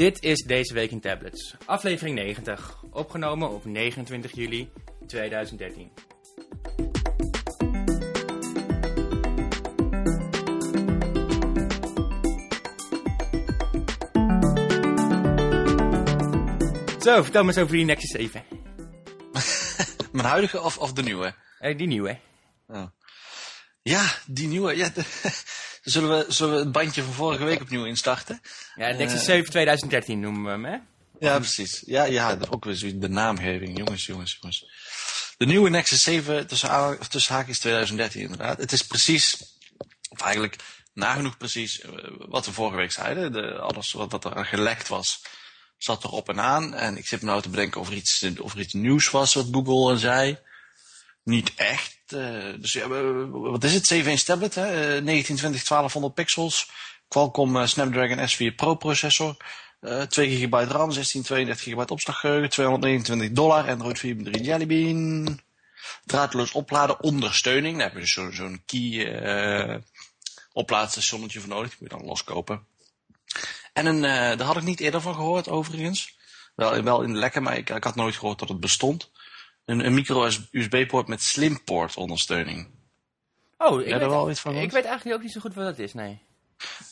Dit is Deze Week in Tablets, aflevering 90, opgenomen op 29 juli 2013. Zo, vertel me eens over die Nexus 7. Mijn huidige of, of de nieuwe? Eh, die nieuwe. Oh. Ja, die nieuwe. Ja, de- zullen, we, zullen we het bandje van vorige week opnieuw instarten? Ja, Nexus 7 2013 noemen we hem, hè? Ja, precies. Ja, ja ook weer zoiets, de naamgeving. Jongens, jongens, jongens. De nieuwe Nexus 7 tussen, tussen haakjes 2013 inderdaad. Het is precies, of eigenlijk nagenoeg precies eh, wat we vorige week zeiden. De, alles wat, wat er gelekt was, zat erop en aan. En ik zit me nou te bedenken of er iets, of er iets nieuws was wat Google zei. Niet echt. eh, dus wat is het? 7-inch tablet, hè? Eh, 1920 1200 pixels. Qualcomm eh, Snapdragon S4 Pro processor. Eh 2 GB RAM, 16, 32 GB opslaggeheugen, 229 dollar, Android 4.3 Jelly Bean. Draadloos opladen, ondersteuning. Daar heb je dus zo- zo'n key eh oplaadstationnetje voor nodig. Die moet je dan loskopen. En een, eh, daar had ik niet eerder van gehoord overigens. Wel, wel in de lekker, maar ik, ik had nooit gehoord dat het bestond. Een, een micro USB-poort met slimport ondersteuning. Oh, ik, weet, iets van ik weet eigenlijk ook niet zo goed wat dat is, nee.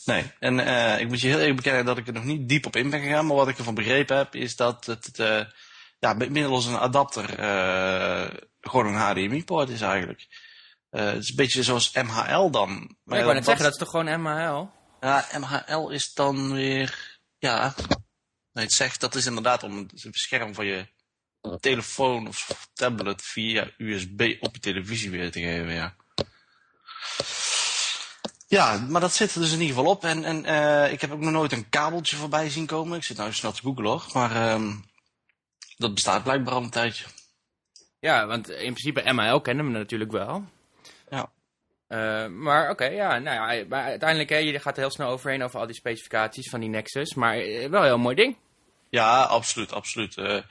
Nee, en eh, ik moet je heel eerlijk bekennen dat ik er nog niet diep op in ben gegaan. Maar wat ik ervan begrepen heb, is dat het, het, eh, ja, middels een adapter eh, gewoon een HDMI-poort is eigenlijk. Het is een beetje zoals MHL dan. Maar Maar ik ja, wou net zeggen, dat is toch gewoon MHL? Ja, MHL is dan weer... Ja, nee, het zegt dat is inderdaad om het scherm van je telefoon of tablet via USB op je televisie weer te geven, ja. Ja, maar dat zit er dus in ieder geval op. En, en eh, ik heb ook nog nooit een kabeltje voorbij zien komen. Ik zit nou snel te googlen hoor. Maar ehm, dat bestaat blijkbaar al een tijdje. Ja, want in principe MHL kennen we natuurlijk wel. Ja. Eh, maar oké, ja, nou ja, maar uiteindelijk, hè, je gaat er heel snel overheen over al die specificaties van die Nexus. Maar eh, wel een heel mooi ding. Ja, absoluut, absoluut. Eh,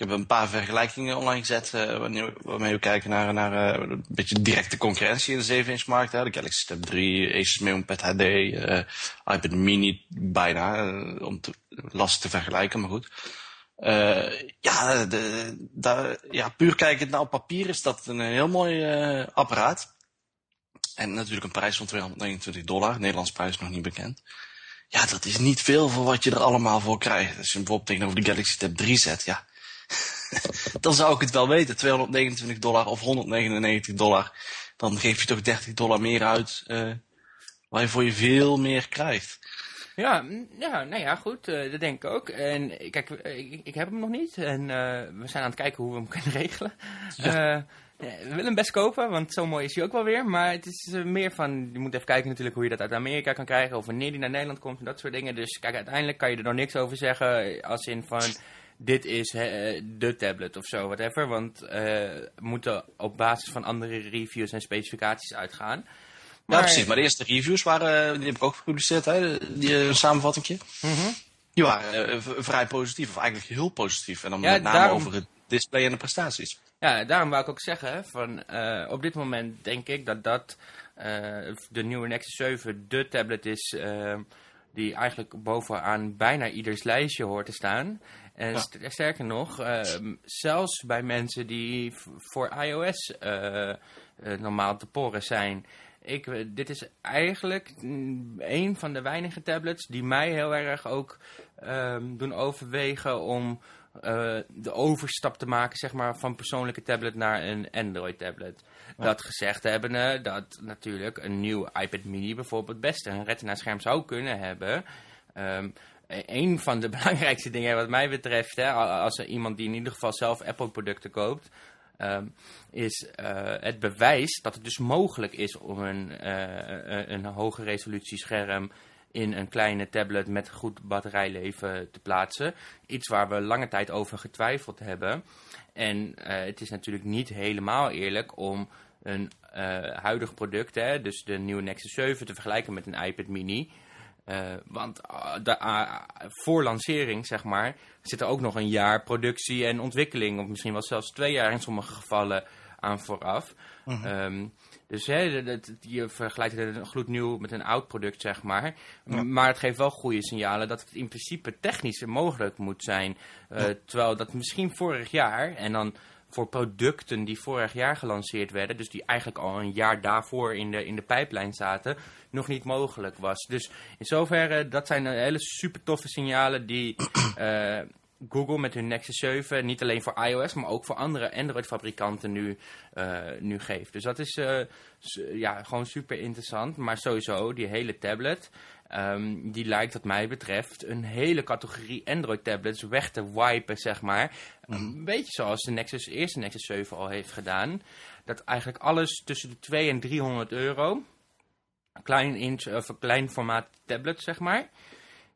ik heb een paar vergelijkingen online gezet eh, wanneer- waarmee we kijken naar, naar eh, een beetje directe concurrentie in de 7-inch markt. Hè. De Galaxy Tab 3, Asus Meonpad HD, eh iPad Mini bijna, om te, lastig te vergelijken, maar goed. Ja, de, ja, puur kijkend naar papier is dat een heel mooi apparaat. En natuurlijk een prijs van 229 dollar, Nederlands prijs nog niet bekend. Ja, dat is niet veel voor wat je er allemaal voor krijgt. Als je hem bijvoorbeeld tegenover de Galaxy Tab 3 zet, ja. dan zou ik het wel weten. 229 dollar of 199 dollar. Dan geef je toch 30 dollar meer uit. eh waar je voor je veel meer krijgt. Ja, ja, nou ja, goed, eh, dat denk ik ook. En kijk, eh, ik, ik heb hem nog niet. En we zijn aan het kijken hoe we hem kunnen regelen. Eh, we willen hem best kopen, want zo mooi is hij ook wel weer. Maar het is meer van, je moet even kijken natuurlijk hoe je dat uit Amerika kan krijgen. Of wanneer die naar Nederland komt en dat soort dingen. Dus kijk, uiteindelijk kan je er nog niks over zeggen. Als in van, dit is eh, de tablet of zo, whatever. Want eh, we moeten op basis van andere reviews en specificaties uitgaan. Ja, precies. Maar de eerste reviews waren, die heb ik ook gepubliceerd, hè, die eh, samenvattingje. Mhm. Die waren eh, vrij positief, of eigenlijk heel positief. En dan Ja, met name daarom- over het display en de prestaties. Ja, daarom wou ik ook zeggen, van, eh, op dit moment denk ik dat dat eh, de nieuwe Nexus 7 de tablet is eh, die eigenlijk bovenaan bijna ieders lijstje hoort te staan. En Ja. st- sterker nog, eh, zelfs bij mensen die voor iOS eh, eh, normaal te poren zijn. Ik, eh, dit is eigenlijk een van de weinige tablets die mij heel erg ook ehm, doen overwegen om eh, de overstap te maken zeg maar, van persoonlijke tablet naar een Android tablet. Dat gezegd hebben, dat natuurlijk een nieuw iPad mini bijvoorbeeld best een retina scherm zou kunnen hebben. Ehm, een van de belangrijkste dingen wat mij betreft, hè, als er iemand die in ieder geval zelf Apple producten koopt, ehm, is eh, het bewijs dat het dus mogelijk is om een, eh, een, een hoge resolutie scherm in een kleine tablet met goed batterijleven te plaatsen. Iets waar we lange tijd over getwijfeld hebben. En eh, het is natuurlijk niet helemaal eerlijk om een eh, huidig product, hè, dus de nieuwe Nexus 7, te vergelijken met een iPad mini. Eh, want ah, de, ah, voor lancering, zeg maar, zit er ook nog een jaar productie en ontwikkeling, of misschien wel zelfs twee jaar in sommige gevallen aan vooraf. Ehm, Dus hè, dat, je vergelijkt een gloednieuw met een oud product, zeg maar. Maar het geeft wel goede signalen dat het in principe technisch mogelijk moet zijn. Uh, Terwijl dat misschien vorig jaar, en dan voor producten die vorig jaar gelanceerd werden, dus die eigenlijk al een jaar daarvoor in de, in de pijplijn zaten, nog niet mogelijk was. Dus in zoverre, dat zijn hele super toffe signalen die uh, Google met hun Nexus 7 niet alleen voor iOS, maar ook voor andere Android-fabrikanten nu, uh, nu geeft. Dus dat is uh, ja, gewoon super interessant. Maar sowieso, die hele tablet, um, die lijkt wat mij betreft een hele categorie Android-tablets weg te wipen, zeg maar. Mhm. Een beetje zoals de Nexus, eerste Nexus 7 al heeft gedaan. Dat eigenlijk alles tussen de 2 en 300 euro, klein, inch, of klein formaat tablet, zeg maar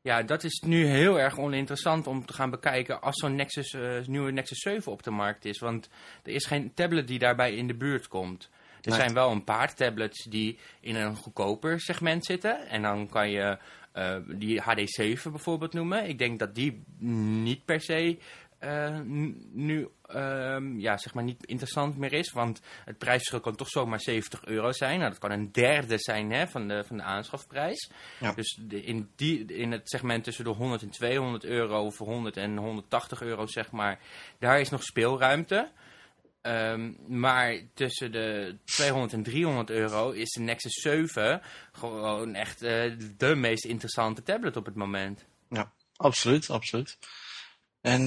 ja, dat is nu heel erg oninteressant om te gaan bekijken als zo'n Nexus, uh, nieuwe Nexus 7 op de markt is. Want er is geen tablet die daarbij in de buurt komt. Er zijn wel een paar tablets die in een goedkoper segment zitten. En dan kan je uh, die HD7 bijvoorbeeld noemen. Ik denk dat die niet per se uh, nu um, ja, zeg maar niet interessant meer is. Want het prijsverschil kan toch zomaar 70 euro zijn. Nou, dat kan een derde zijn hè, van, de, van de aanschafprijs. Ja. Dus in, die, in het segment tussen de 100 en 200 euro, voor 100 en 180 euro zeg maar, daar is nog speelruimte. Um, maar tussen de 200 en 300 euro is de Nexus 7 gewoon echt uh, de meest interessante tablet op het moment. Ja, absoluut, absoluut. En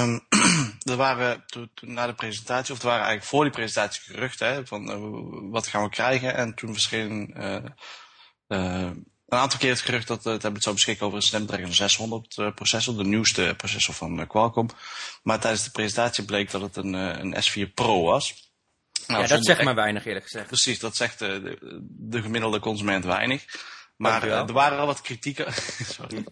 um, er waren toen, na de presentatie, of er waren eigenlijk voor die presentatie geruchten van uh, wat gaan we krijgen. En toen verscheen uh, een aantal keer het gerucht dat het hebben zou beschikken over een Snapdragon 600 processor, de nieuwste processor van Qualcomm. Maar tijdens de presentatie bleek dat het een, een S4 Pro was. Nou, ja, dat zegt maar weinig eerlijk gezegd. Precies, dat zegt de, de gemiddelde consument weinig. Maar uh, er waren al wat kritieken. Sorry.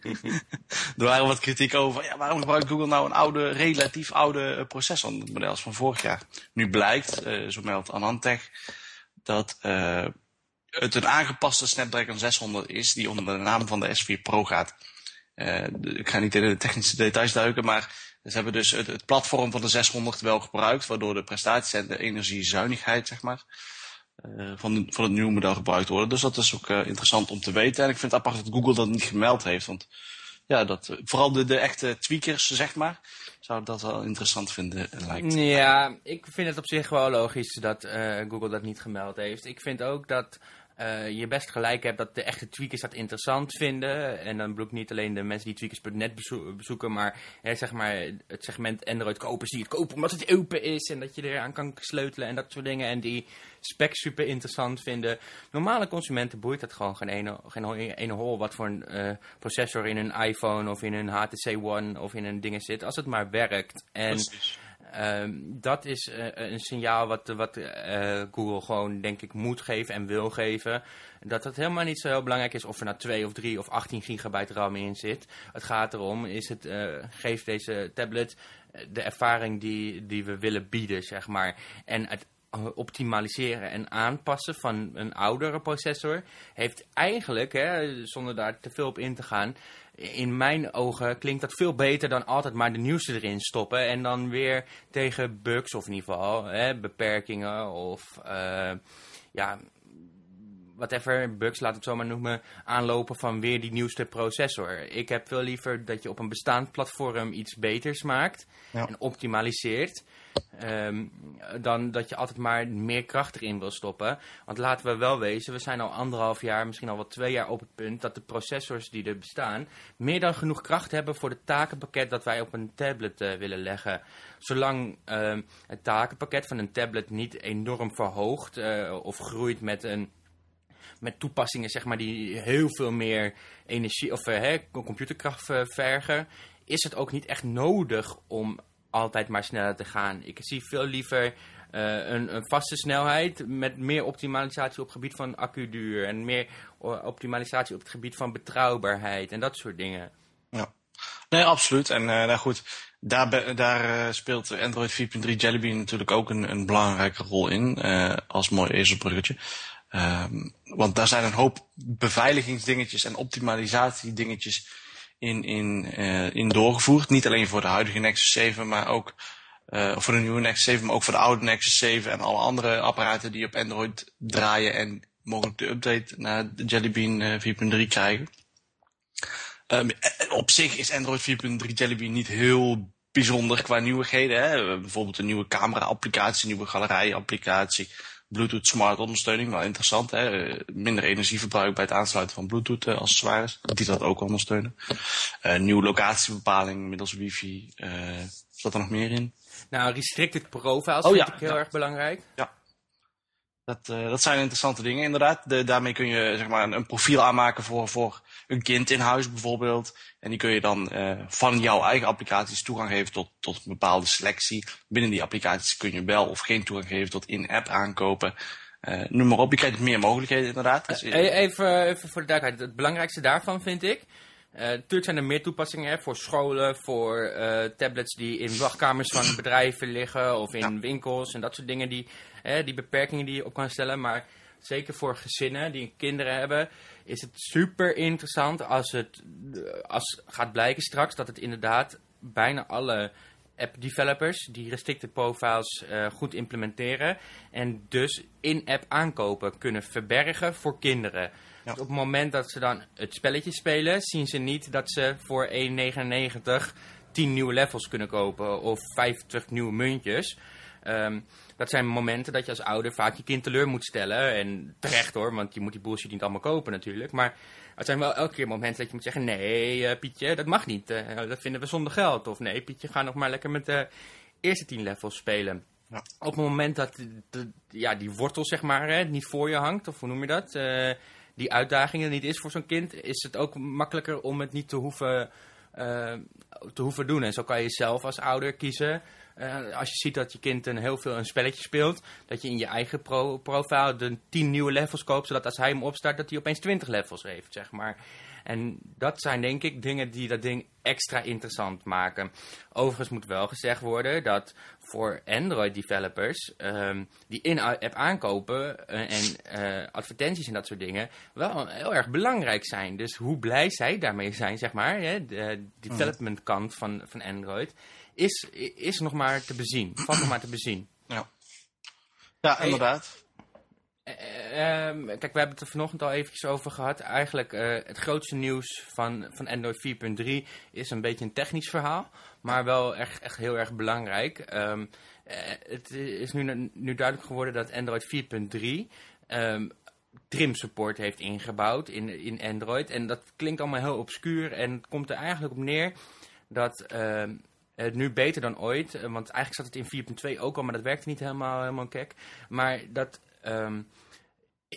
er waren wat kritieken over. Ja, waarom gebruikt Google nou een oude, relatief oude uh, processor? Het model is van vorig jaar. Nu blijkt, uh, zo meldt Anantech, dat het een aangepaste Snapdragon 600 is die onder de naam van de S4 Pro gaat. ik ga niet in de technische details duiken, maar ze hebben dus het, platform van de 600 wel gebruikt, waardoor de prestaties en de energiezuinigheid, zeg maar, uh, van, van het nieuwe model gebruikt worden. Dus dat is ook uh, interessant om te weten. En ik vind het apart dat Google dat niet gemeld heeft. Want ja, dat, vooral de, de echte tweakers, zeg maar, zou dat wel interessant vinden, lijkt. Ja, ik vind het op zich wel logisch dat Google dat niet gemeld heeft. Ik vind ook dat uh, je best gelijk hebt dat de echte tweakers dat interessant vinden. En dan bedoel ik niet alleen de mensen die tweakers.net bezoeken, maar, hè, zeg maar het segment Android kopers die het kopen omdat het open is en dat je eraan kan sleutelen en dat soort dingen. En die specs super interessant vinden. Normale consumenten boeit dat gewoon geen ene, geen ene hol wat voor een uh, processor in een iPhone of in een HTC One of in een ding zit. Als het maar werkt. En dat is uh, een signaal wat, wat uh, Google gewoon, denk ik, moet geven en wil geven. Dat het helemaal niet zo heel belangrijk is of er nou 2 of 3 of 18 gigabyte RAM in zit. Het gaat erom, is het, geeft deze tablet de ervaring die, die we willen bieden, zeg maar. En het optimaliseren en aanpassen van een oudere processor heeft eigenlijk, hè, zonder daar te veel op in te gaan, in mijn ogen klinkt dat veel beter dan altijd maar de nieuwste erin stoppen. En dan weer tegen bugs of in ieder geval hè, beperkingen of uh, ja, whatever, bugs laat het zomaar noemen, aanlopen van weer die nieuwste processor. Ik heb veel liever dat je op een bestaand platform iets beters maakt en optimaliseert. Um, dan dat je altijd maar meer kracht erin wil stoppen. Want laten we wel wezen, we zijn al anderhalf jaar, misschien al wel twee jaar op het punt dat de processors die er bestaan, meer dan genoeg kracht hebben voor het takenpakket dat wij op een tablet uh, willen leggen. Zolang uh, het takenpakket van een tablet niet enorm verhoogt uh, of groeit met een met toepassingen zeg maar, die heel veel meer energie of uh, computerkracht vergen, is het ook niet echt nodig om altijd maar sneller te gaan. Ik zie veel liever uh, een, een, vaste snelheid met meer optimalisatie op het gebied van accuduur en meer optimalisatie op het gebied van betrouwbaarheid en dat soort dingen. Ja, nee, absoluut. En uh, nou goed, daar, daar uh, speelt Android 4.3 Jelly Bean natuurlijk ook een, een belangrijke rol in als mooi ezelbruggetje. Um, want daar zijn een hoop beveiligingsdingetjes en optimalisatiedingetjes in, in, uh, in doorgevoerd. Niet alleen voor de huidige Nexus 7, maar ook Uh, voor de nieuwe Nexus 7, maar ook voor de oude Nexus 7 en alle andere apparaten die op Android draaien en mogelijk de update naar de Jelly Bean 4.3 krijgen. Um, op zich is Android 4.3 Jelly Bean niet heel bijzonder qua nieuwigheden. Hè? Bijvoorbeeld een nieuwe camera-applicatie, nieuwe galerij-applicatie, Bluetooth smart ondersteuning, wel interessant. Hè? Minder energieverbruik bij het aansluiten van Bluetooth uh, accessoires, die dat ook ondersteunen. Uh, nieuwe locatiebepaling middels wifi, uh, zat er nog meer in? Nou, restricted profiles oh, vind ja, ik heel erg belangrijk. Ja. Dat, dat zijn interessante dingen inderdaad. De, daarmee kun je zeg maar, een, een, profiel aanmaken voor, voor een kind in huis bijvoorbeeld. En die kun je dan uh, van jouw eigen applicaties toegang geven tot, tot een bepaalde selectie. Binnen die applicaties kun je wel of geen toegang geven tot in-app aankopen. Uh, noem maar op, je krijgt meer mogelijkheden inderdaad. Dus, uh, even, even voor de duidelijkheid, het belangrijkste daarvan vind ik... Uh, natuurlijk zijn er meer toepassingen hè, voor scholen, voor tablets die in wachtkamers van bedrijven liggen of in winkels en dat soort dingen. Die, die beperkingen die je op kan stellen. Maar zeker voor gezinnen die kinderen hebben, is het super interessant als het als gaat blijken straks dat het inderdaad bijna alle app developers die restricted profiles uh, goed implementeren en dus in-app aankopen kunnen verbergen voor kinderen. Dus op het moment dat ze dan het spelletje spelen, zien ze niet dat ze voor 1,99 10 nieuwe levels kunnen kopen of 50 nieuwe muntjes. Um, dat zijn momenten dat je als ouder vaak je kind teleur moet stellen. En terecht hoor, want je moet die bullshit niet allemaal kopen natuurlijk. Maar het zijn wel elke keer momenten dat je moet zeggen... Nee, uh, Pietje, dat mag niet. Uh, dat vinden we zonder geld. Of nee, Pietje, ga nog maar lekker met de eerste tien levels spelen. Ja. Op het moment dat de, ja, die wortel zeg maar hè, niet voor je hangt, of hoe noem je dat... Uh, die uitdaging er niet is voor zo'n kind, is het ook makkelijker om het niet te hoeven, te hoeven doen. En zo kan je zelf als ouder kiezen uh, als je ziet dat je kind een heel veel een spelletje speelt, dat je in je eigen pro profiel de 10 nieuwe levels koopt, zodat als hij hem opstart, dat hij opeens 20 levels heeft, zeg maar. En dat zijn denk ik dingen die dat ding extra interessant maken. Overigens moet wel gezegd worden dat voor Android developers um, die in-app aankopen uh, en uh, advertenties en dat soort dingen wel heel erg belangrijk zijn. Dus hoe blij zij daarmee zijn, zeg maar, hè, de development kant van, van Android is, is nog maar te bezien. Valt nog maar te bezien. Ja, ja inderdaad. Uh, uh, kijk, we hebben het er vanochtend al eventjes over gehad. Eigenlijk uh, het grootste nieuws van, van Android 4.3 is een beetje een technisch verhaal. Maar wel echt, echt heel erg belangrijk. Um, het is nu, nu duidelijk geworden dat Android 4.3 um, ehm, trim support heeft ingebouwd in, in Android. En dat klinkt allemaal heel obscuur. En het komt er eigenlijk op neer dat ehm, uh, nu beter dan ooit, uh, want eigenlijk zat het in 4.2 ook al, maar dat werkte niet helemaal, helemaal kek. Maar dat um,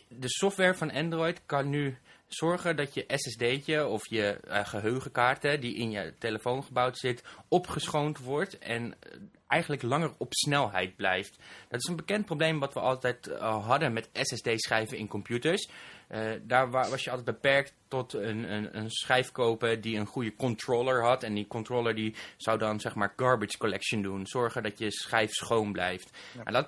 de software van Android kan nu zorgen dat je SSD'tje of je uh, geheugenkaarten die in je telefoon gebouwd zit, opgeschoond wordt en eigenlijk langer op snelheid blijft. Dat is een bekend probleem wat we altijd hadden met SSD-schijven in computers. Uh, daar was je altijd beperkt tot een, een, een schijf kopen die een goede controller had. En die controller die zou dan zeg maar garbage collection doen. Zorgen dat je schijf schoon blijft. En dat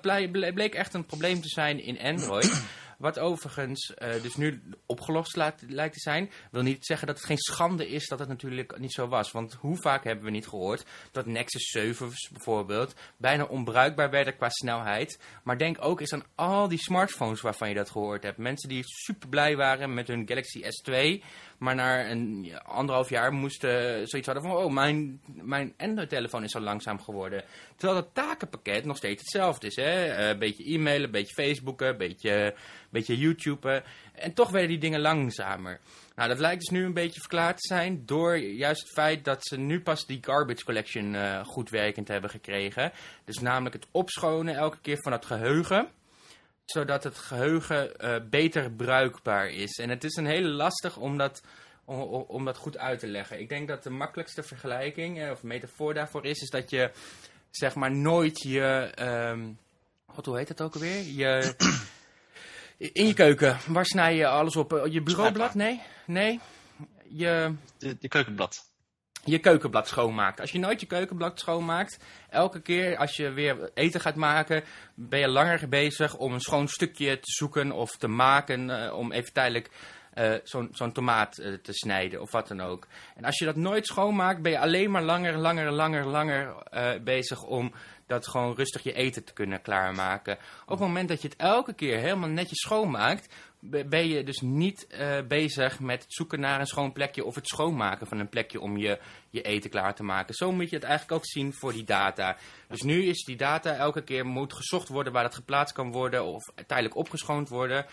bleek echt een probleem te zijn in Android. Wat overigens uh, dus nu opgelost lijkt te zijn. Wil niet zeggen dat het geen schande is dat het natuurlijk niet zo was. Want hoe vaak hebben we niet gehoord dat Nexus 7 bijvoorbeeld bijna onbruikbaar werden qua snelheid. Maar denk ook eens aan al die smartphones waarvan je dat gehoord hebt. Mensen die super blij waren met hun Galaxy S2 maar na een anderhalf jaar moesten zoiets hadden van... oh, mijn, mijn Android-telefoon is zo langzaam geworden. Terwijl het takenpakket nog steeds hetzelfde is. Hè? Een uh, beetje e-mailen, een beetje Facebooken, een beetje, beetje YouTuben. En toch werden die dingen langzamer. Nou, dat lijkt dus nu een beetje verklaard te zijn door juist het feit dat ze nu pas die garbage collection uh, goed werkend hebben gekregen. Dus namelijk het opschonen elke keer van het geheugen zodat het geheugen uh, beter bruikbaar is. En het is een hele lastig om dat, om, om, dat goed uit te leggen. Ik denk dat de makkelijkste vergelijking, uh, of metafoor daarvoor is, is dat je zeg maar nooit je, um, God, hoe heet het ook alweer? Je, in je keuken, waar snij je alles op? Je bureaublad? Nee? Nee? Je... De, de keukenblad je keukenblad schoonmaakt. Als je nooit je keukenblad schoonmaakt, elke keer als je weer eten gaat maken, ben je langer bezig om een schoon stukje te zoeken of te maken, uh, om even tijdelijk uh, zo'n zo tomaat uh, te snijden of wat dan ook. En als je dat nooit schoonmaakt, ben je alleen maar langer, langer, langer, langer bezig om dat gewoon rustig je eten te kunnen klaarmaken. Op het moment dat je het elke keer helemaal netjes schoonmaakt, ben je dus niet eh, bezig met het zoeken naar een schoon plekje of het schoonmaken van een plekje om je, je eten klaar te maken. Zo moet je het eigenlijk ook zien voor die data. Dus nu is die data elke keer moet gezocht worden waar dat geplaatst kan worden of tijdelijk opgeschoond worden.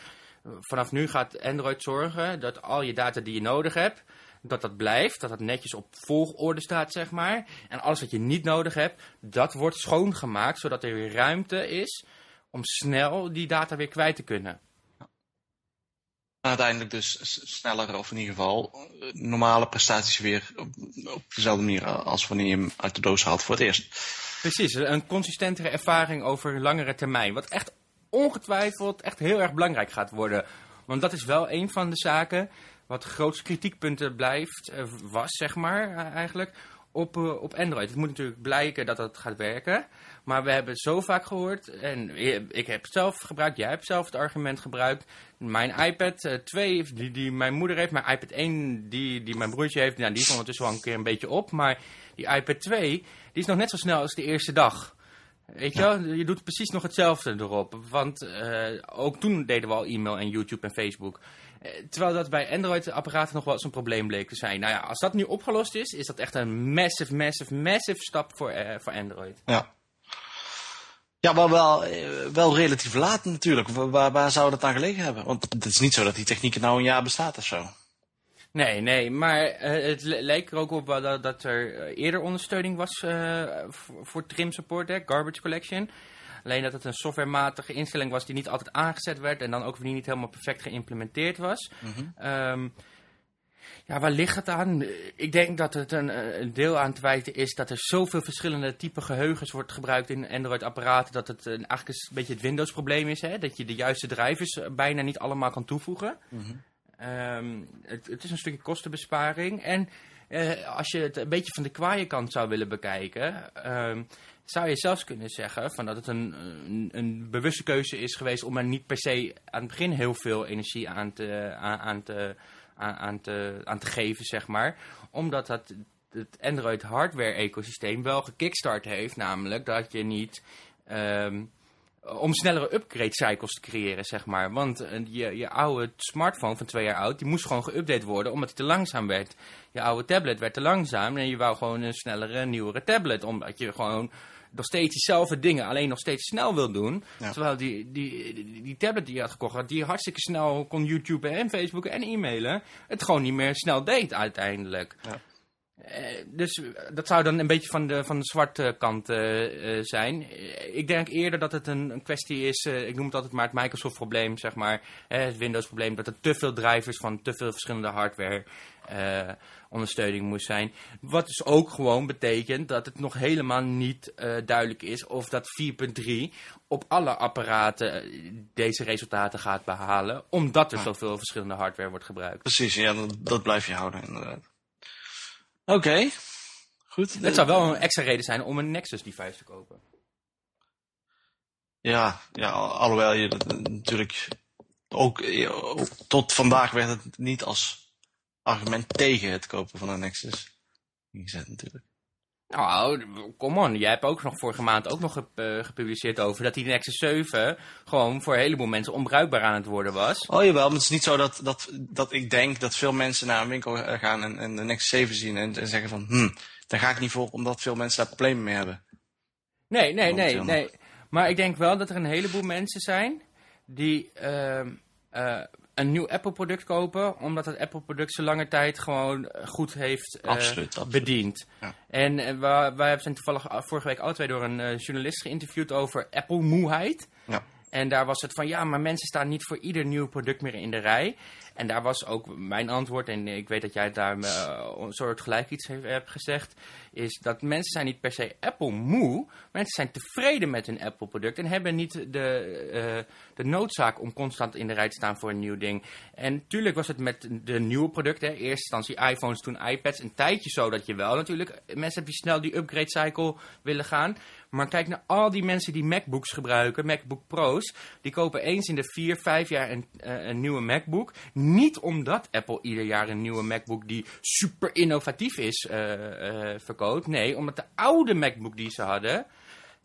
Vanaf nu gaat Android zorgen dat al je data die je nodig hebt, dat dat blijft, dat dat netjes op volgorde staat, zeg maar. En alles wat je niet nodig hebt, dat wordt schoongemaakt, zodat er weer ruimte is om snel die data weer kwijt te kunnen. Uiteindelijk dus sneller, of in ieder geval eh, normale prestaties weer op, dezelfde manier als wanneer je hem uit de doos haalt voor het eerst. Precies, een consistentere ervaring over langere termijn. Wat echt ongetwijfeld echt heel erg belangrijk gaat worden. Want dat is wel een van de zaken wat grootste kritiekpunten blijft, eh, was zeg maar eh, eigenlijk, op, eh, op Android. Het moet natuurlijk blijken dat dat gaat werken. Maar we hebben zo vaak gehoord, en ik heb het zelf gebruikt, jij hebt zelf het argument gebruikt. Mijn iPad eh, 2, die, die mijn moeder heeft, mijn iPad 1, die, die mijn broertje heeft, nou, die is ondertussen wel een keer een beetje op. Maar die iPad 2, die is nog net zo snel als de eerste dag. Weet je wel, je doet precies nog hetzelfde erop. Want eh, ook toen deden we al e-mail en YouTube en Facebook. Eh, terwijl dat bij Android-apparaten nog wel eens een probleem bleek te zijn. Nou ja, als dat nu opgelost is, is dat echt een massive, massive, massive stap voor, eh, voor Android. Ja. Ja, maar wel, eh, wel relatief laat natuurlijk. Wa- Waar, waar zou dat aan gelegen hebben? Want het is niet zo dat die techniek nou een jaar bestaat of zo. Nee, nee, maar het le- leek er ook op dat, dat er eerder ondersteuning was voor, voor trim support, hè, garbage collection. Alleen dat het een softwarematige instelling was die niet altijd aangezet werd en dan ook weer niet helemaal perfect geïmplementeerd was. Ehm, ja, waar ligt het aan? Ik denk dat het een, eh, een deel aan te wijten is dat er zoveel verschillende type geheugens wordt gebruikt in Android-apparaten. Dat het eh, eigenlijk een beetje het Windows-probleem is. Hè? Dat je de juiste drivers eh, bijna niet allemaal kan toevoegen. Ehm, het, het is een stukje kostenbesparing. En als je het een beetje van de kwaaie kant zou willen bekijken, ehm, zou je zelfs kunnen zeggen van dat het een, een, bewuste keuze is geweest om er niet per se aan het begin heel veel energie aan te, aan, te, aan, aan te, aan te geven, zeg maar. Omdat dat het Android hardware ecosysteem wel gekickstart heeft, namelijk dat je niet... ehm, om snellere upgrade cycles te creëren, zeg maar. Want eh, je, je oude smartphone van twee jaar oud, die moest gewoon geüpdate worden omdat hij te langzaam werd. Je oude tablet werd te langzaam en je wou gewoon een snellere, nieuwere tablet. Omdat je gewoon nog steeds diezelfde dingen, alleen nog steeds snel wil doen. Ja. Terwijl die, die, die, die tablet die je had gekocht, had, die hartstikke snel kon YouTube en Facebook en e-mailen, het gewoon niet meer snel deed uiteindelijk. Ja. Eh, dus eh, dat zou dan een beetje van de, van de zwarte kant eh, zijn. Ik denk eerder dat het een, een kwestie is, ik noem het altijd maar het Microsoft-probleem, zeg maar. het Windows-probleem, dat er te veel drivers van te veel verschillende hardware ondersteuning moest zijn. Wat dus ook gewoon betekent dat het nog helemaal niet duidelijk is of dat 4.3 op alle apparaten deze resultaten gaat behalen, omdat er Ja. zoveel verschillende hardware wordt gebruikt. Precies, ja, dat, dat blijf je houden inderdaad. Oké, goed. Het zou wel een extra reden zijn om een Nexus device te kopen. Ja, ja, al- alhoewel je dat natuurlijk ook tot vandaag werd het niet als argument tegen het kopen van een Nexus ingezet natuurlijk. Nou, come on. Jij hebt ook nog vorige maand ook nog eh, gepubliceerd over dat die Nexus 7 gewoon voor een heleboel mensen onbruikbaar aan het worden was. Oh jawel, maar het is niet zo dat, dat, dat ik denk dat veel mensen naar een winkel gaan en, en de Nexus 7 zien en, en zeggen van, hm, daar ga ik niet voor omdat veel mensen daar problemen mee hebben. Nee, nee, nee, nee. Maar ik denk wel dat er een heleboel mensen zijn die ehm, eh, een nieuw Apple-product kopen, omdat het Apple-product zo lange tijd gewoon eh, goed heeft eh, Absoluut, absoluut. bediend. Ja. En eh, wij, wij zijn toevallig vorige week alle twee door een journalist geïnterviewd over Apple-moeheid. Ja. En daar was het van, ja, maar mensen staan niet voor ieder nieuw product meer in de rij. En daar was ook mijn antwoord, en ik weet dat jij daar eh, een soort gelijk iets heeft, hebt gezegd, is dat mensen zijn niet per se Apple moe. Mensen zijn tevreden met hun Apple product en hebben niet de, eh, de noodzaak om constant in de rij te staan voor een nieuw ding. En tuurlijk was het met de nieuwe producten, hè, eerst instantie iPhones, toen iPads, een tijdje zo dat je wel natuurlijk mensen hebt die snel die upgrade cycle willen gaan. Maar kijk naar al die mensen die MacBooks gebruiken, MacBook Pro's. Die kopen eens in de vier, vijf jaar een, eh, een nieuwe MacBook. Niet omdat Apple ieder jaar een nieuwe MacBook die super innovatief is eh, eh, verkoopt. Nee, omdat de oude MacBook die ze hadden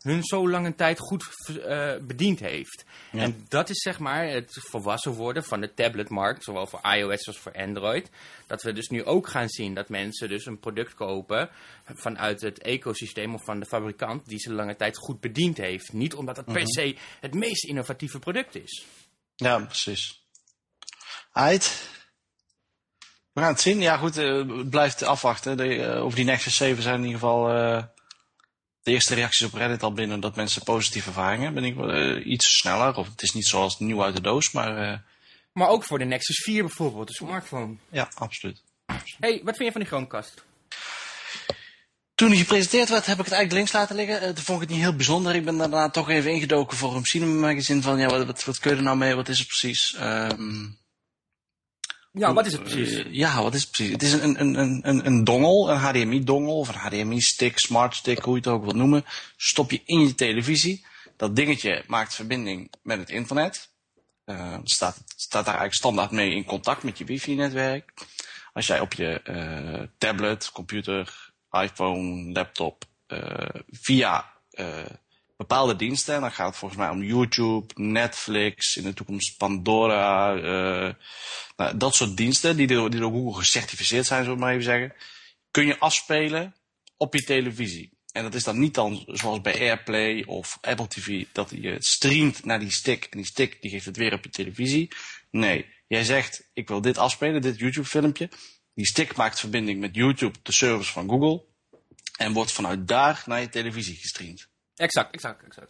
hun zo lange tijd goed eh, bediend heeft. Ja. En dat is zeg maar het volwassen worden van de tabletmarkt, zowel voor iOS als voor Android. Dat we dus nu ook gaan zien dat mensen dus een product kopen vanuit het ecosysteem of van de fabrikant die ze lange tijd goed bediend heeft. Niet omdat het per se het meest innovatieve product is. Ja, precies. Ait. We gaan het zien. Ja, goed, eh, het blijft afwachten. De, eh, over die Nexus 7 zijn in ieder geval eh, de eerste reacties op Reddit al binnen dat mensen positieve ervaringen hebben. Ik, eh, iets sneller, of het is niet zoals nieuw uit de doos, maar eh, Maar ook voor de Nexus 4 bijvoorbeeld, de smartphone. ja, absoluut. hey, wat vind je van die Chromecast? Toen die gepresenteerd werd, heb ik het eigenlijk links laten liggen. Eh, toen vond ik het niet heel bijzonder. Ik ben daarna toch even ingedoken voor een cinema magazine van, ja, wat, wat, wat kun je er nou mee? Wat is het precies? Ehm Ja, wat is het precies? Eh, ja, wat is het precies? Het is een, een, een, een, dongel, een HDMI-dongel of een HDMI-stick, smart stick, hoe je het ook wilt noemen. Stop je in je televisie. Dat dingetje maakt verbinding met het internet. Eh, staat, staat daar eigenlijk standaard mee in contact met je wifi-netwerk. Als jij op je eh, tablet, computer, iPhone, laptop via bepaalde diensten, dan gaat het volgens mij om YouTube, Netflix, in de toekomst Pandora, eh, nou, dat soort diensten die door, die Google gecertificeerd zijn, zullen we maar even zeggen, kun je afspelen op je televisie. En dat is dan niet dan zoals bij AirPlay of Apple TV, dat je streamt naar die stick en die stick die geeft het weer op je televisie. Nee, jij zegt ik wil dit afspelen, dit YouTube filmpje. Die stick maakt verbinding met YouTube, de service van Google. En wordt vanuit daar naar je televisie gestreamd. Exact, exact, exact.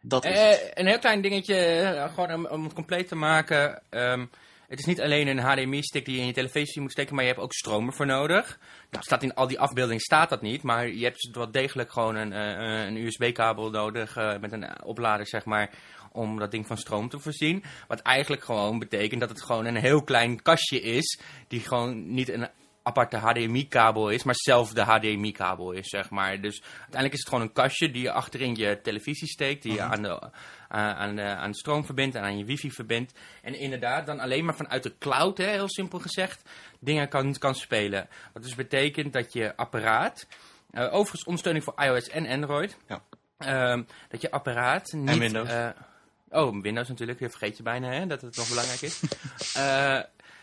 Dat is Eh, een heel klein dingetje, eh, gewoon om, om het compleet te maken. Ehm, het is niet alleen een HDMI-stick die je in je televisie moet steken, maar je hebt ook stroom ervoor nodig. Nou, staat in al die afbeeldingen staat dat niet, maar je hebt wel degelijk gewoon een, eh, een USB-kabel nodig met een oplader, zeg maar, om dat ding van stroom te voorzien. Wat eigenlijk gewoon betekent dat het gewoon een heel klein kastje is, die gewoon niet een aparte HDMI-kabel is, maar zelf de HDMI-kabel is, zeg maar. Dus uiteindelijk is het gewoon een kastje die je achterin je televisie steekt, die je aan de, aan, aan de, aan de stroom verbindt en aan je wifi verbindt. En inderdaad dan alleen maar vanuit de cloud, hè, heel simpel gezegd, dingen kan, kan spelen. Wat dus betekent dat je apparaat, eh, overigens ondersteuning voor iOS en Android, Ja. ehm, dat je apparaat niet... Windows. eh, oh, Windows natuurlijk, vergeet je bijna hè, dat het nog belangrijk is. Eh,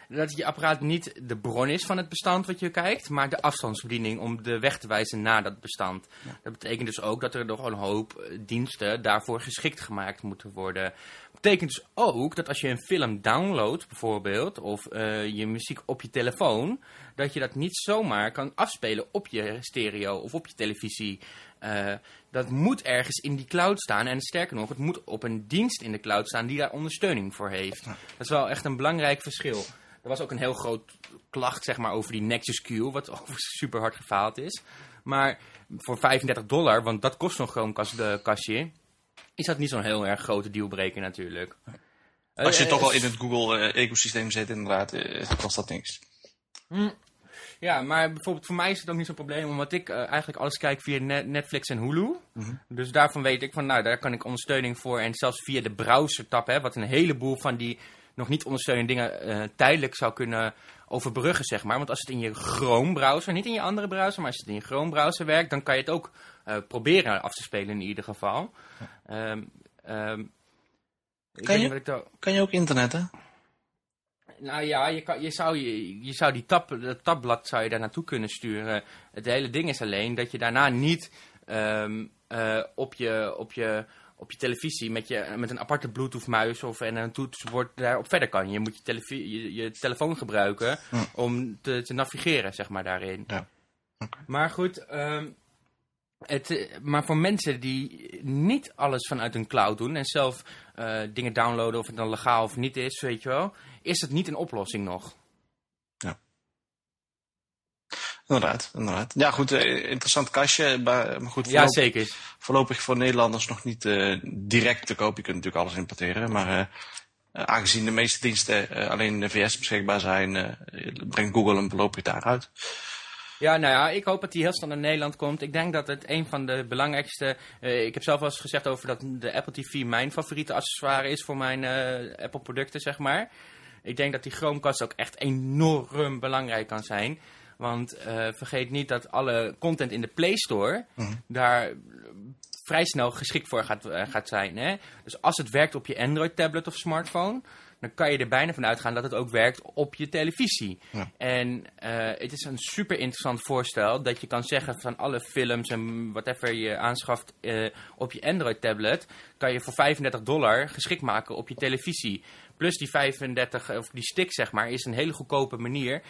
dat je apparaat niet de bron is van het bestand wat je kijkt, maar de afstandsbediening om de weg te wijzen naar dat bestand. Dat betekent dus ook dat er nog een hoop eh, diensten daarvoor geschikt gemaakt moeten worden. Dat betekent dus ook dat als je een film downloadt bijvoorbeeld, of eh, je muziek op je telefoon, dat je dat niet zomaar kan afspelen op je stereo of op je televisie. Eh, dat moet ergens in die cloud staan. En sterker nog, het moet op een dienst in de cloud staan die daar ondersteuning voor heeft. Dat is wel echt een belangrijk verschil. Er was ook een heel groot klacht zeg maar, over die Nexus Q, wat overigens super hard gefaald is. Maar voor 35 dollar, want dat kost zo'n Chromecast de kastje, is dat niet zo'n heel erg grote dealbreaker natuurlijk. Als je Eh, toch al eh, in het Google-ecosysteem zit, inderdaad, eh, kost dat niks. Ja, maar bijvoorbeeld voor mij is het ook niet zo'n probleem, omdat ik eh, eigenlijk alles kijk via Net- Netflix en Hulu. Dus daarvan weet ik van, nou, daar kan ik ondersteuning voor. En zelfs via de browser-tab, hè, wat een heleboel van die nog niet ondersteunende dingen eh, tijdelijk zou kunnen overbruggen, zeg maar. Want als het in je Chrome-browser, niet in je andere browser, maar als het in je Chrome-browser werkt, dan kan je het ook eh, proberen af te spelen in ieder geval. Ehm, ehm, ik Kan je? daar- Kan je ook internetten? nou ja, je, kan, je, zou, je, je zou die tab, dat tabblad zou je daar naartoe kunnen sturen. Het hele ding is alleen dat je daarna niet ehm, eh, op, je, op, je, op je televisie met, je, met een aparte Bluetooth muis of en een toetsenbord daarop verder kan. Je moet je, je, je telefoon gebruiken Hm. om te, te navigeren, zeg maar, daarin. Ja. Maar goed, ehm, het, maar voor mensen die niet alles vanuit een cloud doen en zelf eh, dingen downloaden of het dan legaal of niet is, weet je wel, is het niet een oplossing nog. Inderdaad, inderdaad. Ja, goed, eh, interessant kastje, maar, goed, Ja, voorlopig, zeker. voorlopig voor Nederlanders nog niet eh, direct te koop. Je kunt natuurlijk alles importeren, maar eh, aangezien de meeste diensten alleen in de VS beschikbaar zijn, brengt Google hem voorlopig daaruit. Ja, nou ja, ik hoop dat die heel snel naar Nederland komt. Ik denk dat het een van de belangrijkste... ik heb zelf wel eens gezegd over dat de Apple TV mijn favoriete accessoire is voor mijn Apple producten, zeg maar. Ik denk dat die Chromecast ook echt enorm belangrijk kan zijn. Want eh, vergeet niet dat alle content in de Play Store... daar vrij snel geschikt voor gaat, gaat zijn. Hè? Dus als het werkt op je Android-tablet of smartphone, dan kan je er bijna van uitgaan dat het ook werkt op je televisie. Ja. En uh, het is een super interessant voorstel dat je kan zeggen van alle films en whatever je aanschaft uh, op je Android-tablet, kan je voor 35 dollar geschikt maken op je televisie. Plus die 35, of die stick zeg maar, is een hele goedkope manier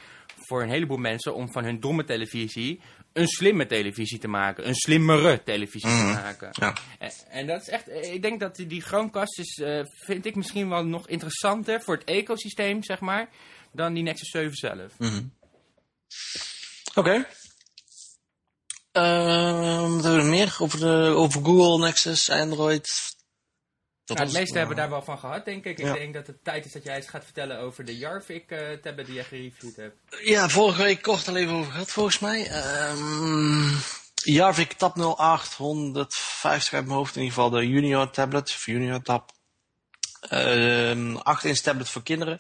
voor een heleboel mensen om van hun domme televisie een slimme televisie te maken. Een slimmere televisie Mhm. te maken. Ja. En, en dat is echt, ik denk dat die, die Chromecast is, eh, vind ik misschien wel nog interessanter voor het ecosysteem, zeg maar, dan die Nexus 7 zelf. Mhm. Oké. Ehm, wat hebben we meer over, de, over Google, Nexus, Android? Dat Nou, het meeste hebben we daar wel van gehad, denk ik. Ik Ja. denk dat het tijd is dat jij eens gaat vertellen over de Jarvik-tablet die je gereviewd hebt. Ja, vorige week kort al even over gehad, volgens mij. Ehm Jarvik Tab 0850 uit mijn hoofd, in ieder geval de Junior tablet, of Junior Tab. Ehm 8 inch tablet voor kinderen.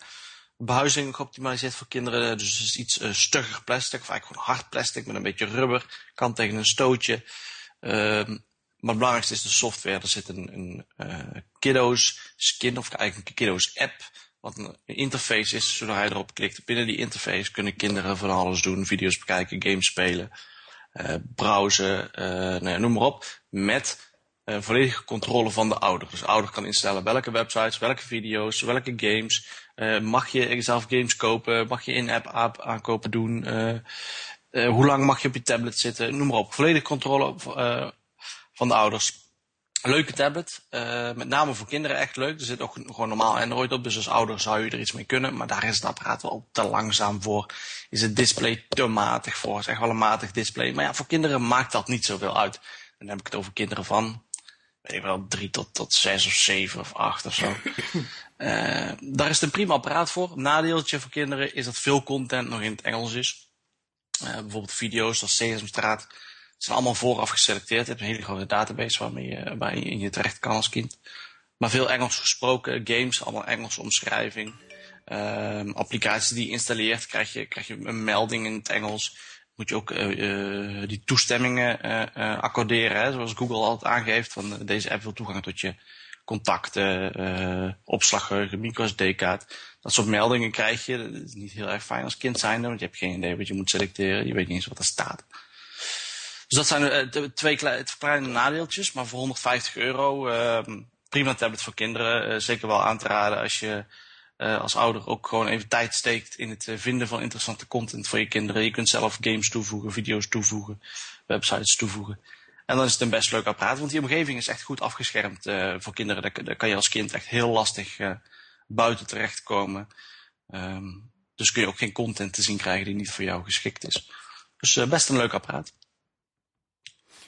Behuizing geoptimaliseerd voor kinderen, dus het is iets eh, stugger plastic, of eigenlijk gewoon hard plastic met een beetje rubber. Kan tegen een stootje. Ehm, maar het belangrijkste is de software. Er zit een, een eh, Kiddo's skin, of eigenlijk een Kiddo's app, wat een interface is. Zodra je erop klikt, binnen die interface kunnen kinderen van alles doen. Video's bekijken, games spelen, eh, browsen, eh, nou noem maar op. Met volledige controle van de ouder. Dus de ouder kan instellen welke websites, welke video's, welke games. Mag je zelf games kopen? Mag je in-app app aankopen doen? Hoe lang mag je op je tablet zitten? Noem maar op. Volledige controle van de ouders. Leuke tablet. eh, met name voor kinderen echt leuk. Er zit ook gewoon normaal Android op. Dus als ouder zou je er iets mee kunnen. Maar daar is het apparaat wel te langzaam voor. Is het display te matig voor. Het is echt wel een matig display. Maar ja, voor kinderen maakt dat niet zoveel uit. Dan heb ik het over kinderen van weet ik wel, drie tot, tot zes of zeven of acht of zo. Eh, daar is het een prima apparaat voor. Nadeeltje voor kinderen is dat veel content nog in het Engels is. Eh, bijvoorbeeld video's als Sesamstraat. Zijn allemaal vooraf geselecteerd. Je hebt een hele grote database waarmee je, waar je in je terecht kan als kind. Maar veel Engels gesproken. Games, allemaal Engelse omschrijving. Ehm, applicaties die je installeert, krijg je, krijg je een melding in het Engels. Moet je ook eh, eh, die toestemmingen eh, accorderen. Hè? Zoals Google altijd aangeeft. Van deze app wil toegang tot je contacten, eh opslaggeheugen, microSD-kaart. Dat soort meldingen krijg je. Dat is niet heel erg fijn als kind zijnde, want je hebt geen idee wat je moet selecteren. Je weet niet eens wat er staat. Dus dat zijn eh, twee klei- kleine nadeeltjes, maar voor 150 euro ehm, prima tablet voor kinderen. Eh, zeker wel aan te raden als je eh, als ouder ook gewoon even tijd steekt in het vinden van interessante content voor je kinderen. Je kunt zelf games toevoegen, video's toevoegen, websites toevoegen. En dan is het een best leuk apparaat, want die omgeving is echt goed afgeschermd voor kinderen. Daar, kan je als kind echt heel lastig buiten terechtkomen. Ehm, dus kun je ook geen content te zien krijgen die niet voor jou geschikt is. Dus best een leuk apparaat.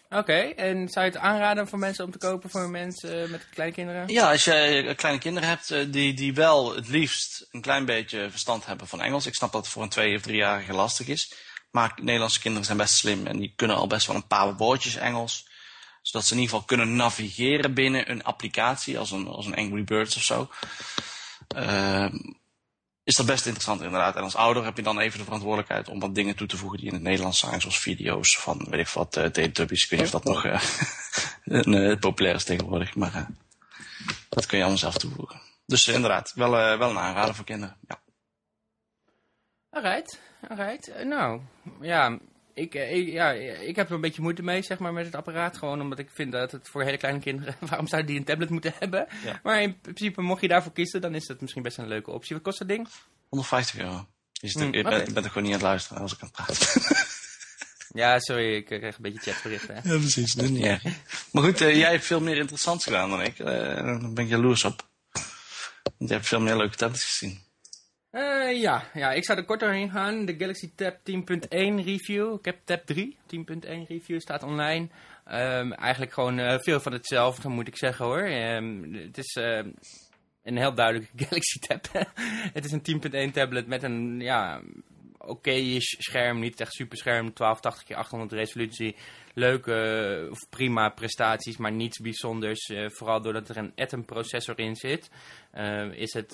Oké, en zou je het aanraden voor mensen om te kopen voor mensen met kleine kinderen? Ja, als je eh, kleine kinderen hebt eh, die, die wel het liefst een klein beetje verstand hebben van Engels. Ik snap dat het voor een twee- of driejarige lastig is. Maar Nederlandse kinderen zijn best slim en die kunnen al best wel een paar woordjes Engels. Zodat ze in ieder geval kunnen navigeren binnen een applicatie, als een, als een Angry Birds of zo. Ehm, is dat best interessant inderdaad. En als ouder heb je dan even de verantwoordelijkheid om wat dingen toe te voegen die in het Nederlands zijn. Zoals video's van, weet ik wat, uh, Teletubbies. Ik weet niet of dat nog uh, een, uh, populair is tegenwoordig. Maar dat kun je allemaal zelf toevoegen. Dus inderdaad, wel, wel een aanrader voor kinderen. Ja. Alright, alright. nou, ja ik, ik, ja, ik heb er een beetje moeite mee, zeg maar, met het apparaat. Gewoon omdat ik vind dat het voor hele kleine kinderen... waarom zou die een tablet moeten hebben? Ja. Maar in principe, mocht je daarvoor kiezen, dan is dat misschien best een leuke optie. Wat kost dat ding? 150 euro. Je, zit, Hmm, je, bent, je bent er gewoon niet aan het luisteren als ik aan het praten ben. Ja, sorry, ik kreeg een beetje chatberichten. Hè? Ja, precies. Dat is niet erg. Maar goed, uh, jij hebt veel meer interessants gedaan dan ik. Uh, daar ben ik jaloers op. Want jij hebt veel meer leuke tablets gezien. Uh, ja. ja, ik zou er kort doorheen gaan. De Galaxy Tab 10.1 review. Ik heb Tab 3, 10.1 review, staat online. Um, eigenlijk gewoon uh, veel van hetzelfde, moet ik zeggen hoor. Um, het is een heel duidelijke Galaxy Tab. het is een 10.1 tablet met een, ja, oké scherm, niet echt super scherm, 1280 x 800 resolutie. Leuke of prima prestaties, maar niets bijzonders. vooral doordat er een Atom processor in zit, is, het,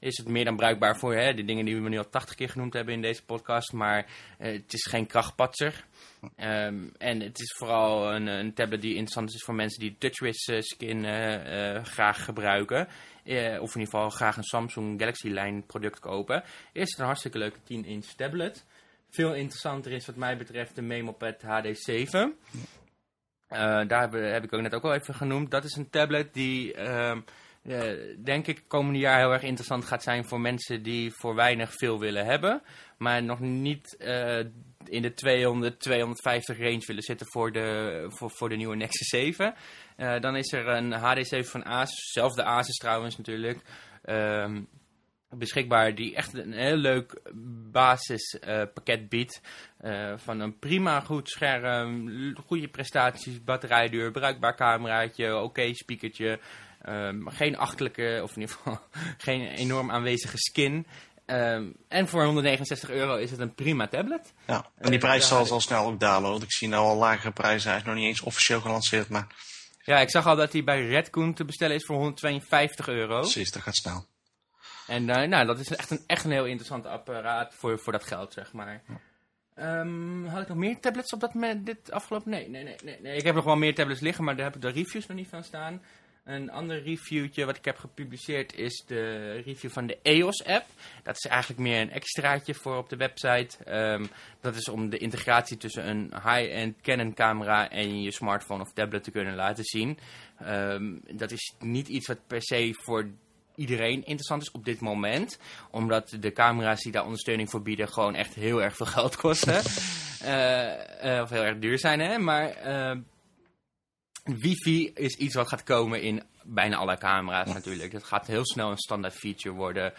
is het meer dan bruikbaar voor hè, de dingen die we nu al 80 keer genoemd hebben in deze podcast. Maar het is geen krachtpatser. Ehm, en het is vooral een, een, tablet die interessant is voor mensen die TouchWiz skin graag gebruiken. Eh, of in ieder geval graag een Samsung Galaxy lijn product kopen, is een hartstikke leuke 10-inch tablet. Veel interessanter is wat mij betreft de MemoPad HD7. Uh, daar heb, ik ook net ook al even genoemd. Dat is een tablet die, uh, denk ik, komende jaar heel erg interessant gaat zijn voor mensen die voor weinig veel willen hebben. Maar nog niet uh, in de 200, 250 range willen zitten voor de, voor, voor de nieuwe Nexus 7. Uh, dan is er een HD7 van Asus, zelfde Asus trouwens natuurlijk, um, beschikbaar die echt een heel leuk basispakket uh, biedt. Uh, van een prima goed scherm, goede prestaties, batterijduur, bruikbaar cameraatje, oké okay speakertje. Um, geen achtelijke, of in ieder geval geen enorm aanwezige skin. Um, en voor 169 euro is het een prima tablet. Ja, en die prijs zal, zal snel ook dalen. Want ik zie nou al lagere prijzen. Hij is nog niet eens officieel gelanceerd, maar ja, ik zag al dat hij bij Redcoon te bestellen is voor 152 euro. Precies, dat gaat snel. En uh, nou, dat is echt een, echt een heel interessant apparaat voor, voor dat geld, zeg maar. Um, had ik nog meer tablets op dat moment, dit afgelopen? Nee, nee, nee, nee, nee. Ik heb nog wel meer tablets liggen, maar daar heb ik de reviews nog niet van staan. Een ander reviewtje wat ik heb gepubliceerd is de review van de EOS-app. Dat is eigenlijk meer een extraatje voor op de website. Um, dat is om de integratie tussen een high-end Canon-camera en je smartphone of tablet te kunnen laten zien. Um, dat is niet iets wat per se voor iedereen interessant is op dit moment. Omdat de camera's die daar ondersteuning voor bieden gewoon echt heel erg veel geld kosten. uh, uh, of heel erg duur zijn, hè. Maar... Uh, Wifi is iets wat gaat komen in bijna alle camera's natuurlijk. Dat gaat heel snel een standaard feature worden.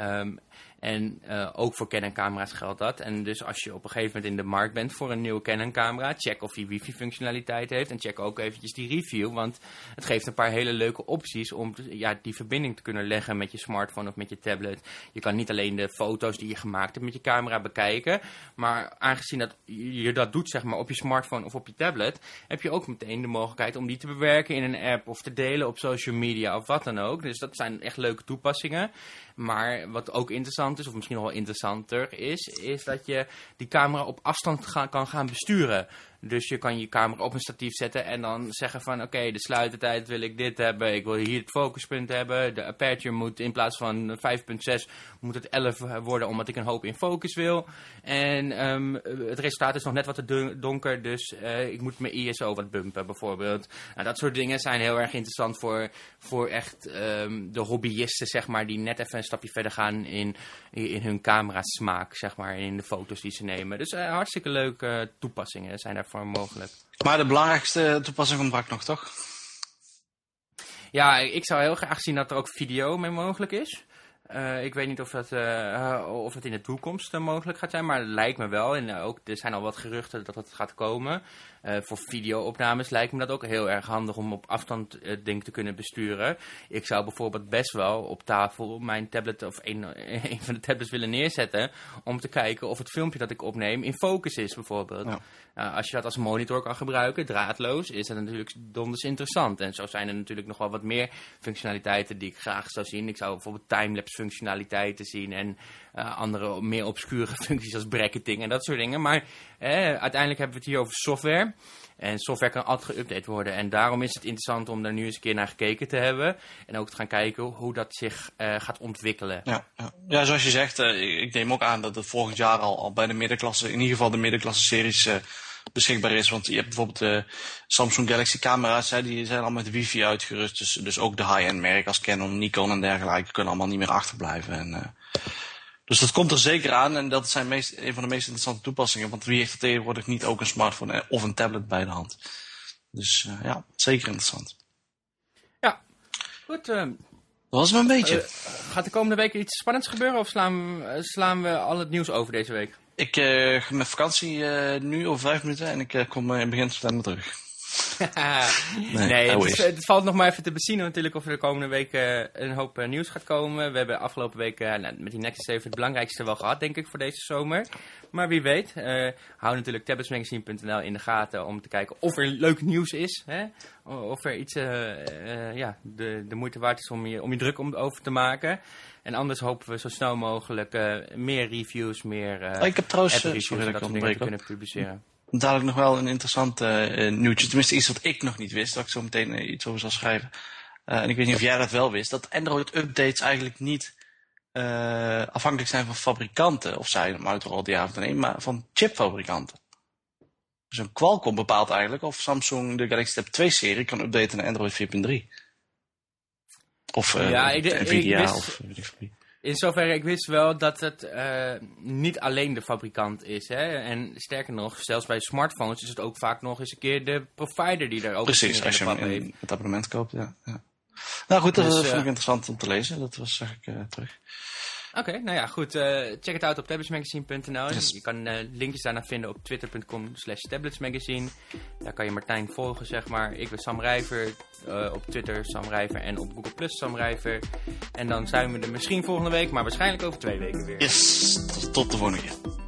Um, en uh, ook voor Canon-camera's geldt dat. En dus als je op een gegeven moment in de markt bent voor een nieuwe Canon-camera, check of die wifi-functionaliteit heeft. En check ook eventjes die review, want het geeft een paar hele leuke opties om ja, die verbinding te kunnen leggen met je smartphone of met je tablet. Je kan niet alleen de foto's die je gemaakt hebt met je camera bekijken, maar aangezien dat je dat doet zeg maar, op je smartphone of op je tablet, heb je ook meteen de mogelijkheid om die te bewerken in een app of te delen op social media of wat dan ook. Dus dat zijn echt leuke toepassingen. Maar wat ook interessant is, of misschien wel interessanter is, is dat je die camera op afstand kan gaan besturen. Dus je kan je camera op een statief zetten en dan zeggen van oké, de sluitertijd wil ik dit hebben. Ik wil hier het focuspunt hebben. De aperture moet in plaats van 5.6 moet het 11 worden omdat ik een hoop in focus wil. En um, het resultaat is nog net wat te donker, dus uh, ik moet mijn ISO wat bumpen bijvoorbeeld. Nou, dat soort dingen zijn heel erg interessant voor, voor echt um, de hobbyisten, zeg maar, die net even een stapje verder gaan in, in hun camera smaak, zeg maar, in de foto's die ze nemen. Dus uh, hartstikke leuke toepassingen zijn daarvoor mogelijk. Maar de belangrijkste toepassing ontbrak nog, toch? Ja, ik zou heel graag zien dat er ook video mee mogelijk is. Uh, ik weet niet of dat, uh, of het in de toekomst uh, mogelijk gaat zijn, maar het lijkt me wel. En ook, er zijn al wat geruchten dat het gaat komen. Voor videoopnames lijkt me dat ook heel erg handig om op afstand het ding te kunnen besturen. Ik zou bijvoorbeeld best wel op tafel mijn tablet of een, een van de tablets willen neerzetten. Om te kijken of het filmpje dat ik opneem in focus is bijvoorbeeld. Ja. Uh, als je dat als monitor kan gebruiken, draadloos, is dat natuurlijk donders interessant. En zo zijn er natuurlijk nog wel wat meer functionaliteiten die ik graag zou zien. Ik zou bijvoorbeeld timelapse functionaliteiten zien en uh, andere meer obscure functies als bracketing en dat soort dingen. Maar uh, uiteindelijk hebben we het hier over software. En software kan altijd geüpdate worden. En daarom is het interessant om daar nu eens een keer naar gekeken te hebben. En ook te gaan kijken hoe dat zich uh, gaat ontwikkelen. Ja, ja. ja, zoals je zegt, ik neem ook aan dat het volgend jaar al, bij de middenklasse, in ieder geval de middenklasse series beschikbaar is. Want je hebt bijvoorbeeld de Samsung Galaxy camera's, hè, die zijn al met wifi uitgerust. Dus, dus ook de high-end merken als Canon, Nikon en dergelijke kunnen allemaal niet meer achterblijven. En, dus dat komt er zeker aan en dat zijn meest, een van de meest interessante toepassingen. Want wie heeft er tegenwoordig niet ook een smartphone of een tablet bij de hand? Dus uh, ja, zeker interessant. Ja, goed. Uh, dat was maar een beetje. Uh, gaat de komende week iets spannends gebeuren of slaan, slaan we al het nieuws over deze week? Ik ga met vakantie nu over vijf minuten en ik kom in begin september terug. nee, I het, is- wish. het valt nog maar even te bezien natuurlijk of er de komende weken een hoop eh, nieuws gaat komen. We hebben afgelopen week eh, nou, met die Nexus 7 het belangrijkste wel gehad, denk ik, voor deze zomer. Maar wie weet, eh, hou natuurlijk tabletsmagazine.nl in de gaten om te kijken of er leuk nieuws is. Hè? Of er iets ja, de, de moeite waard is om je, om je druk om, over te maken. En anders hopen we zo snel mogelijk eh, meer reviews, meer eh Oh, ik heb trouwens, sorry dat dat ik soort dingen te kunnen publiceren. Dadelijk nog wel een interessant eh, eh, nieuwtje. Tenminste, iets wat ik nog niet wist. Waar ik zo meteen eh, iets over zal schrijven. En ik weet niet of jij dat wel wist. Dat Android-updates eigenlijk niet afhankelijk zijn van fabrikanten. Of zij hem uitrollen die avond alleen, maar van chipfabrikanten. Dus een Qualcomm bepaalt eigenlijk of Samsung de Galaxy Tab 2-serie kan updaten naar Android 4.3. Of eh Ja, ik- ik wist- of weet ik. In zoverre, ik wist wel dat het eh, niet alleen de fabrikant is. Hè? En sterker nog, zelfs bij smartphones is het ook vaak nog eens een keer de provider die daar ook Precies, als je hem het abonnement koopt. Ja, ja. Nou goed, dat Dus, vond eh, ik interessant om te lezen. Dat was, zag ik eh, terug. Oké, nou ja, goed. eh, check het uit op tabletsmagazine.nl. Yes. Je kan eh, linkjes daarna vinden op twitter.com slash tabletsmagazine. Daar kan je Martijn volgen, zeg maar. Ik ben Sam Rijver eh, op Twitter, Sam Rijver. En op Google Plus, Sam Rijver. En dan zijn we er misschien volgende week, maar waarschijnlijk over twee weken weer. Yes, tot, tot de volgende keer.